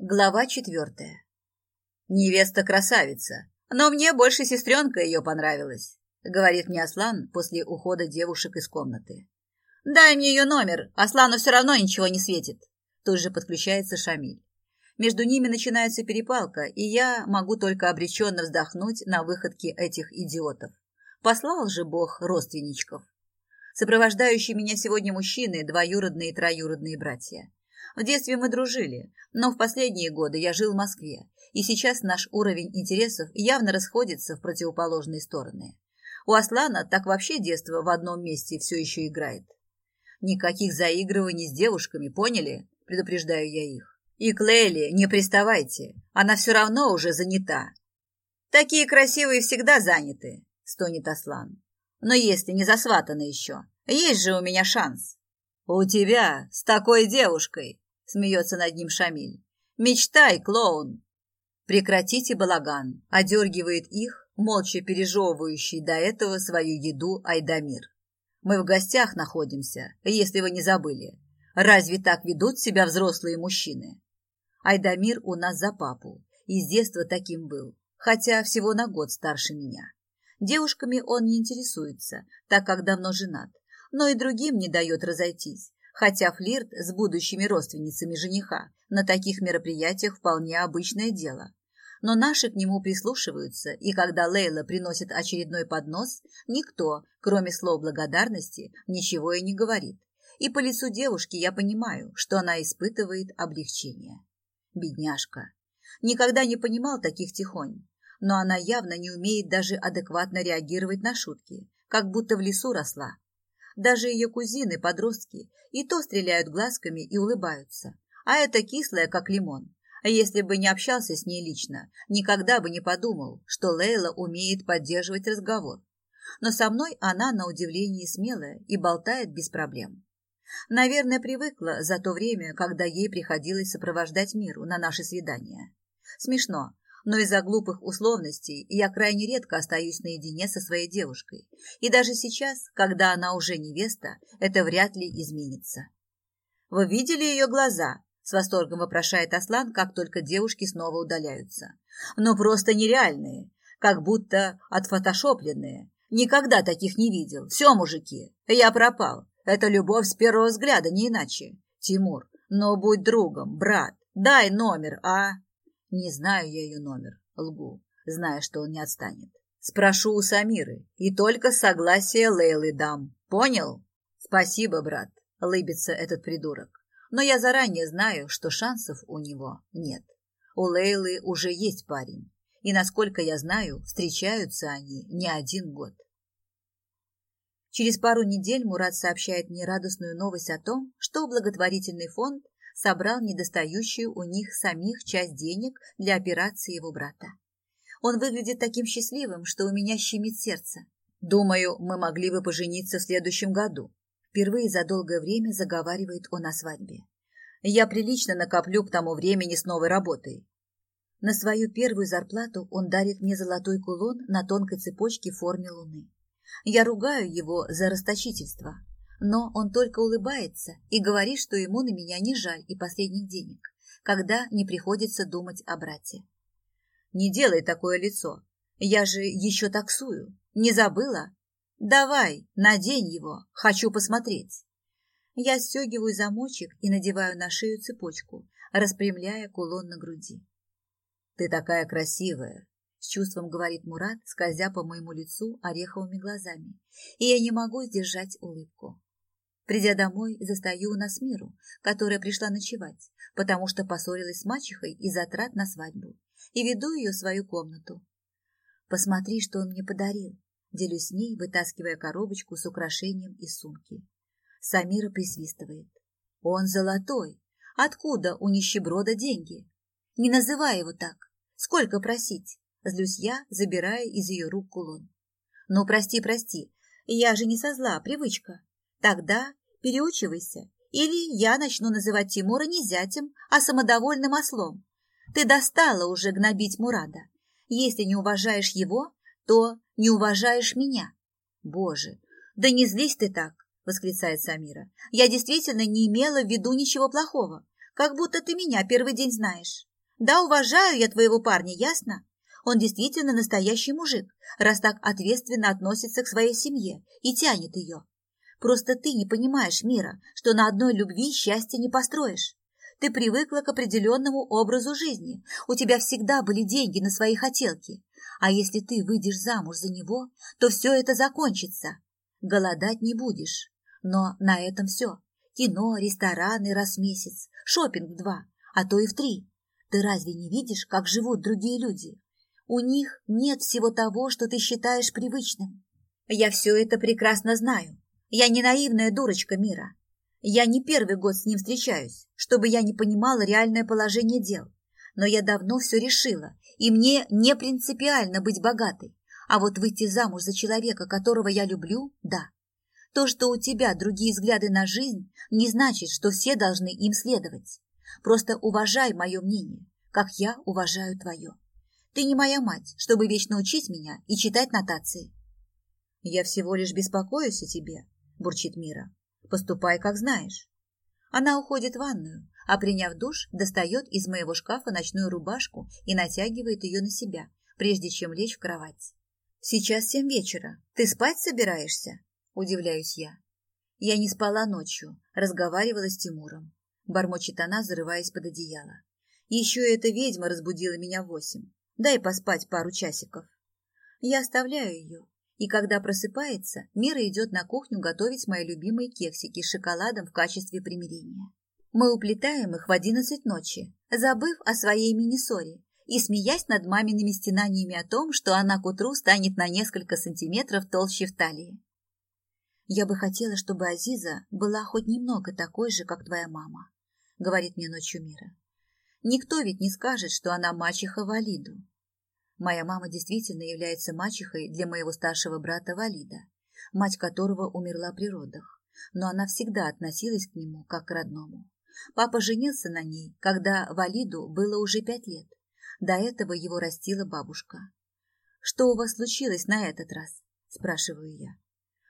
Глава четвертая. «Невеста красавица, но мне больше сестренка ее понравилась», говорит мне Аслан после ухода девушек из комнаты. «Дай мне ее номер, Аслану все равно ничего не светит». Тут же подключается Шамиль. Между ними начинается перепалка, и я могу только обреченно вздохнуть на выходки этих идиотов. Послал же Бог родственничков. Сопровождающие меня сегодня мужчины – двоюродные и троюродные братья. В детстве мы дружили, но в последние годы я жил в Москве, и сейчас наш уровень интересов явно расходится в противоположные стороны. У Аслана так вообще детство в одном месте все еще играет. Никаких заигрываний с девушками, поняли? Предупреждаю я их. И к Лейли не приставайте, она все равно уже занята. Такие красивые всегда заняты, стонет Аслан. Но если не засватаны еще, есть же у меня шанс. «У тебя с такой девушкой!» смеется над ним Шамиль. «Мечтай, клоун!» «Прекратите балаган!» – одергивает их, молча пережевывающий до этого свою еду Айдамир. «Мы в гостях находимся, если вы не забыли. Разве так ведут себя взрослые мужчины?» Айдамир у нас за папу, и с детства таким был, хотя всего на год старше меня. Девушками он не интересуется, так как давно женат, но и другим не дает разойтись, Хотя флирт с будущими родственницами жениха на таких мероприятиях вполне обычное дело. Но наши к нему прислушиваются, и когда Лейла приносит очередной поднос, никто, кроме слов благодарности, ничего и не говорит. И по лицу девушки я понимаю, что она испытывает облегчение. Бедняжка. Никогда не понимал таких тихонь. Но она явно не умеет даже адекватно реагировать на шутки, как будто в лесу росла, даже ее кузины, подростки, и то стреляют глазками и улыбаются. А это кислое, как лимон. А Если бы не общался с ней лично, никогда бы не подумал, что Лейла умеет поддерживать разговор. Но со мной она, на удивление, смелая и болтает без проблем. Наверное, привыкла за то время, когда ей приходилось сопровождать миру на наши свидания. Смешно, но из-за глупых условностей я крайне редко остаюсь наедине со своей девушкой. И даже сейчас, когда она уже невеста, это вряд ли изменится. «Вы видели ее глаза?» – с восторгом вопрошает Аслан, как только девушки снова удаляются. «Но просто нереальные, как будто отфотошопленные. Никогда таких не видел. Все, мужики, я пропал. Это любовь с первого взгляда, не иначе. Тимур, но будь другом, брат, дай номер, а...» Не знаю я ее номер, лгу, зная, что он не отстанет. Спрошу у Самиры и только согласие Лейлы дам. Понял? Спасибо, брат, лыбится этот придурок. Но я заранее знаю, что шансов у него нет. У Лейлы уже есть парень. И, насколько я знаю, встречаются они не один год. Через пару недель Мурат сообщает мне радостную новость о том, что благотворительный фонд собрал недостающую у них самих часть денег для операции его брата. Он выглядит таким счастливым, что у меня щемит сердце. Думаю, мы могли бы пожениться в следующем году. Впервые за долгое время заговаривает он о свадьбе. Я прилично накоплю к тому времени с новой работой. На свою первую зарплату он дарит мне золотой кулон на тонкой цепочке в форме луны. Я ругаю его за расточительство, но он только улыбается и говорит, что ему на меня не жаль и последних денег, когда не приходится думать о брате. «Не делай такое лицо. Я же еще таксую. Не забыла? Давай, надень его. Хочу посмотреть». Я стегиваю замочек и надеваю на шею цепочку, распрямляя кулон на груди. «Ты такая красивая!» — с чувством говорит Мурат, скользя по моему лицу ореховыми глазами, и я не могу сдержать улыбку. Придя домой, застаю Насмиру, которая пришла ночевать, потому что поссорилась с мачехой из-за трат на свадьбу, и веду ее в свою комнату. Посмотри, что он мне подарил. Делюсь с ней, вытаскивая коробочку с украшением из сумки. Самира присвистывает. Он золотой. Откуда у нищеброда деньги? Не называй его так. Сколько просить? Злюсь я, забирая из ее рук кулон. Ну, прости, прости. Я же не со зла, привычка. Тогда переучивайся. Или я начну называть Тимура не зятем, а самодовольным ослом. Ты достала уже гнобить Мурада. Если не уважаешь его, то не уважаешь меня. Боже, да не злись ты так, восклицает Самира. Я действительно не имела в виду ничего плохого. Как будто ты меня первый день знаешь. Да, уважаю я твоего парня, ясно? Он действительно настоящий мужик, раз так ответственно относится к своей семье и тянет ее. Просто ты не понимаешь мира, что на одной любви счастья не построишь. Ты привыкла к определенному образу жизни. У тебя всегда были деньги на свои хотелки. А если ты выйдешь замуж за него, то все это закончится. Голодать не будешь. Но на этом все. Кино, рестораны раз в месяц, шопинг в два, а то и в три. Ты разве не видишь, как живут другие люди? У них нет всего того, что ты считаешь привычным. Я все это прекрасно знаю. Я не наивная дурочка мира. Я не первый год с ним встречаюсь, чтобы я не понимала реальное положение дел. Но я давно все решила, и мне не принципиально быть богатой. А вот выйти замуж за человека, которого я люблю, да. То, что у тебя другие взгляды на жизнь, не значит, что все должны им следовать. Просто уважай мое мнение, как я уважаю твое. Ты не моя мать, чтобы вечно учить меня и читать нотации. Я всего лишь беспокоюсь о тебе, — бурчит Мира. «Поступай, как знаешь». Она уходит в ванную, а приняв душ, достает из моего шкафа ночную рубашку и натягивает ее на себя, прежде чем лечь в кровать. «Сейчас семь вечера. Ты спать собираешься?» – удивляюсь я. Я не спала ночью, разговаривала с Тимуром. Бормочет она, зарываясь под одеяло. Еще эта ведьма разбудила меня в восемь. Дай поспать пару часиков. Я оставляю ее, и когда просыпается, Мира идет на кухню готовить мои любимые кексики с шоколадом в качестве примирения. Мы уплетаем их в одиннадцать ночи, забыв о своей мини-ссоре и смеясь над мамиными стенаниями о том, что она к утру станет на несколько сантиметров толще в талии. «Я бы хотела, чтобы Азиза была хоть немного такой же, как твоя мама», — говорит мне ночью Мира. «Никто ведь не скажет, что она мачеха Валиду, Моя мама действительно является мачехой для моего старшего брата Валида, мать которого умерла при родах, но она всегда относилась к нему как к родному. Папа женился на ней, когда Валиду было уже пять лет. До этого его растила бабушка. «Что у вас случилось на этот раз?» – спрашиваю я.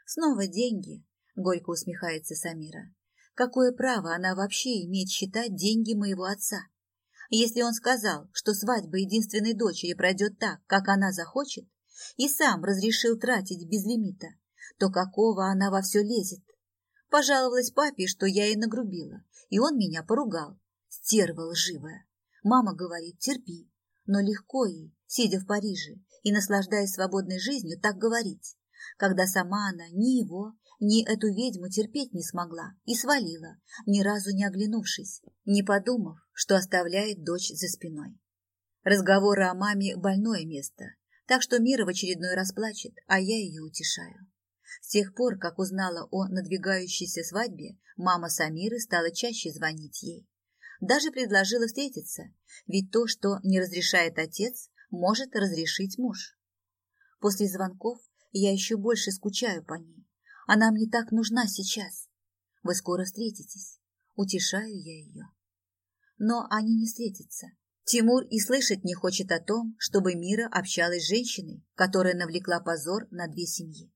«Снова деньги», – горько усмехается Самира. «Какое право она вообще имеет считать деньги моего отца?» Если он сказал, что свадьба единственной дочери пройдет так, как она захочет, и сам разрешил тратить без лимита, то какого она во все лезет? Пожаловалась папе, что я ей нагрубила, и он меня поругал. Стерва лживая. Мама говорит, терпи, но легко ей, сидя в Париже и наслаждаясь свободной жизнью, так говорить, когда сама она ни его, ни эту ведьму терпеть не смогла и свалила, ни разу не оглянувшись, не подумав, что оставляет дочь за спиной. Разговоры о маме – больное место, так что Мира в очередной раз плачет, а я ее утешаю. С тех пор, как узнала о надвигающейся свадьбе, мама Самиры стала чаще звонить ей. Даже предложила встретиться, ведь то, что не разрешает отец, может разрешить муж. После звонков я еще больше скучаю по ней. Она мне так нужна сейчас. Вы скоро встретитесь. Утешаю я ее но они не встретятся. Тимур и слышать не хочет о том, чтобы Мира общалась с женщиной, которая навлекла позор на две семьи.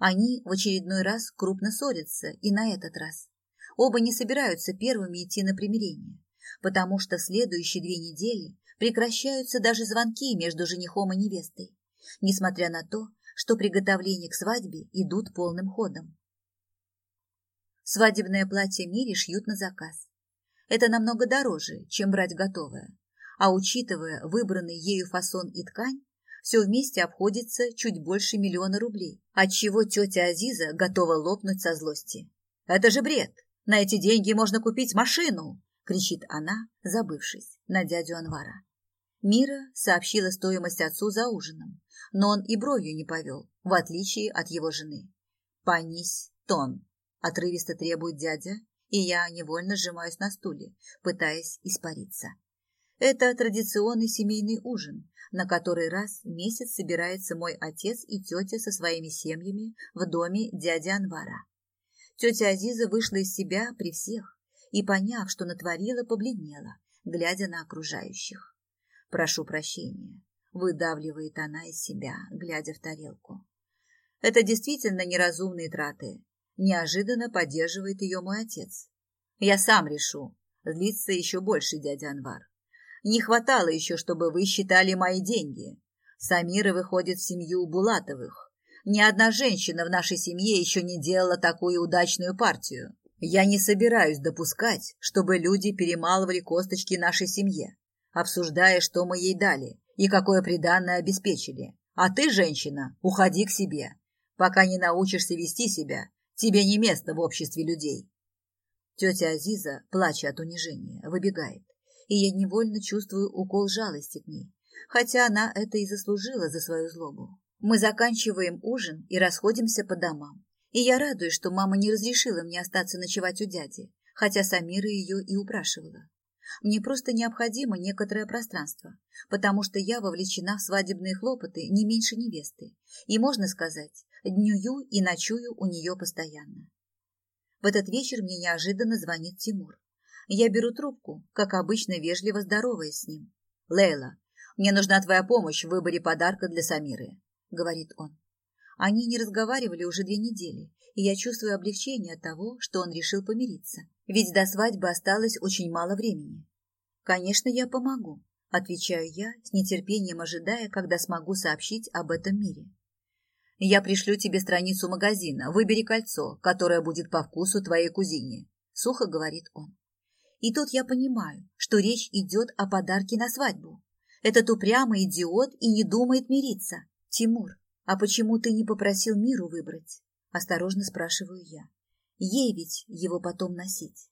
Они в очередной раз крупно ссорятся, и на этот раз. Оба не собираются первыми идти на примирение, потому что в следующие две недели прекращаются даже звонки между женихом и невестой, несмотря на то, что приготовления к свадьбе идут полным ходом. Свадебное платье Мире шьют на заказ. Это намного дороже, чем брать готовое. А учитывая выбранный ею фасон и ткань, все вместе обходится чуть больше миллиона рублей, отчего тетя Азиза готова лопнуть со злости. «Это же бред! На эти деньги можно купить машину!» – кричит она, забывшись, на дядю Анвара. Мира сообщила стоимость отцу за ужином, но он и бровью не повел, в отличие от его жены. «Понизь тон!» – отрывисто требует дядя, и я невольно сжимаюсь на стуле, пытаясь испариться. Это традиционный семейный ужин, на который раз в месяц собирается мой отец и тетя со своими семьями в доме дяди Анвара. Тетя Азиза вышла из себя при всех и, поняв, что натворила, побледнела, глядя на окружающих. «Прошу прощения», — выдавливает она из себя, глядя в тарелку. «Это действительно неразумные траты, неожиданно поддерживает ее мой отец. Я сам решу. Злится еще больше дядя Анвар. Не хватало еще, чтобы вы считали мои деньги. Самира выходит в семью Булатовых. Ни одна женщина в нашей семье еще не делала такую удачную партию. Я не собираюсь допускать, чтобы люди перемалывали косточки нашей семье, обсуждая, что мы ей дали и какое приданное обеспечили. А ты, женщина, уходи к себе. Пока не научишься вести себя, Тебе не место в обществе людей. Тетя Азиза, плача от унижения, выбегает, и я невольно чувствую укол жалости к ней, хотя она это и заслужила за свою злобу. Мы заканчиваем ужин и расходимся по домам. И я радуюсь, что мама не разрешила мне остаться ночевать у дяди, хотя Самира ее и упрашивала. Мне просто необходимо некоторое пространство, потому что я вовлечена в свадебные хлопоты не меньше невесты, и, можно сказать, Днюю и ночую у нее постоянно. В этот вечер мне неожиданно звонит Тимур. Я беру трубку, как обычно вежливо здороваясь с ним. «Лейла, мне нужна твоя помощь в выборе подарка для Самиры», — говорит он. Они не разговаривали уже две недели, и я чувствую облегчение от того, что он решил помириться, ведь до свадьбы осталось очень мало времени. «Конечно, я помогу», — отвечаю я, с нетерпением ожидая, когда смогу сообщить об этом мире. Я пришлю тебе страницу магазина. Выбери кольцо, которое будет по вкусу твоей кузине. Сухо говорит он. И тут я понимаю, что речь идет о подарке на свадьбу. Этот упрямый идиот и не думает мириться. Тимур, а почему ты не попросил миру выбрать? Осторожно спрашиваю я. Ей ведь его потом носить.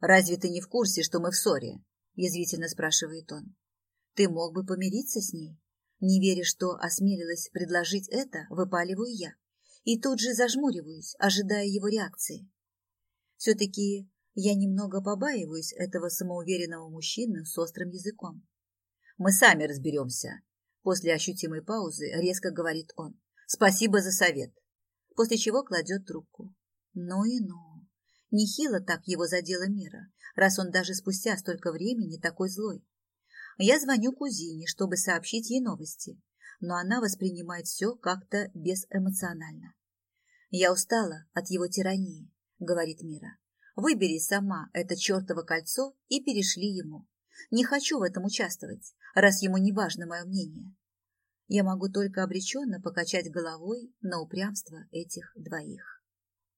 Разве ты не в курсе, что мы в ссоре? Язвительно спрашивает он. Ты мог бы помириться с ней? Не веря, что осмелилась предложить это, выпаливаю я. И тут же зажмуриваюсь, ожидая его реакции. Все-таки я немного побаиваюсь этого самоуверенного мужчины с острым языком. «Мы сами разберемся», — после ощутимой паузы резко говорит он. «Спасибо за совет», после чего кладет трубку. Ну и ну. Нехило так его задело мира, раз он даже спустя столько времени такой злой. Я звоню кузине, чтобы сообщить ей новости, но она воспринимает все как-то безэмоционально. «Я устала от его тирании», — говорит Мира. «Выбери сама это чертово кольцо и перешли ему. Не хочу в этом участвовать, раз ему не важно мое мнение». Я могу только обреченно покачать головой на упрямство этих двоих.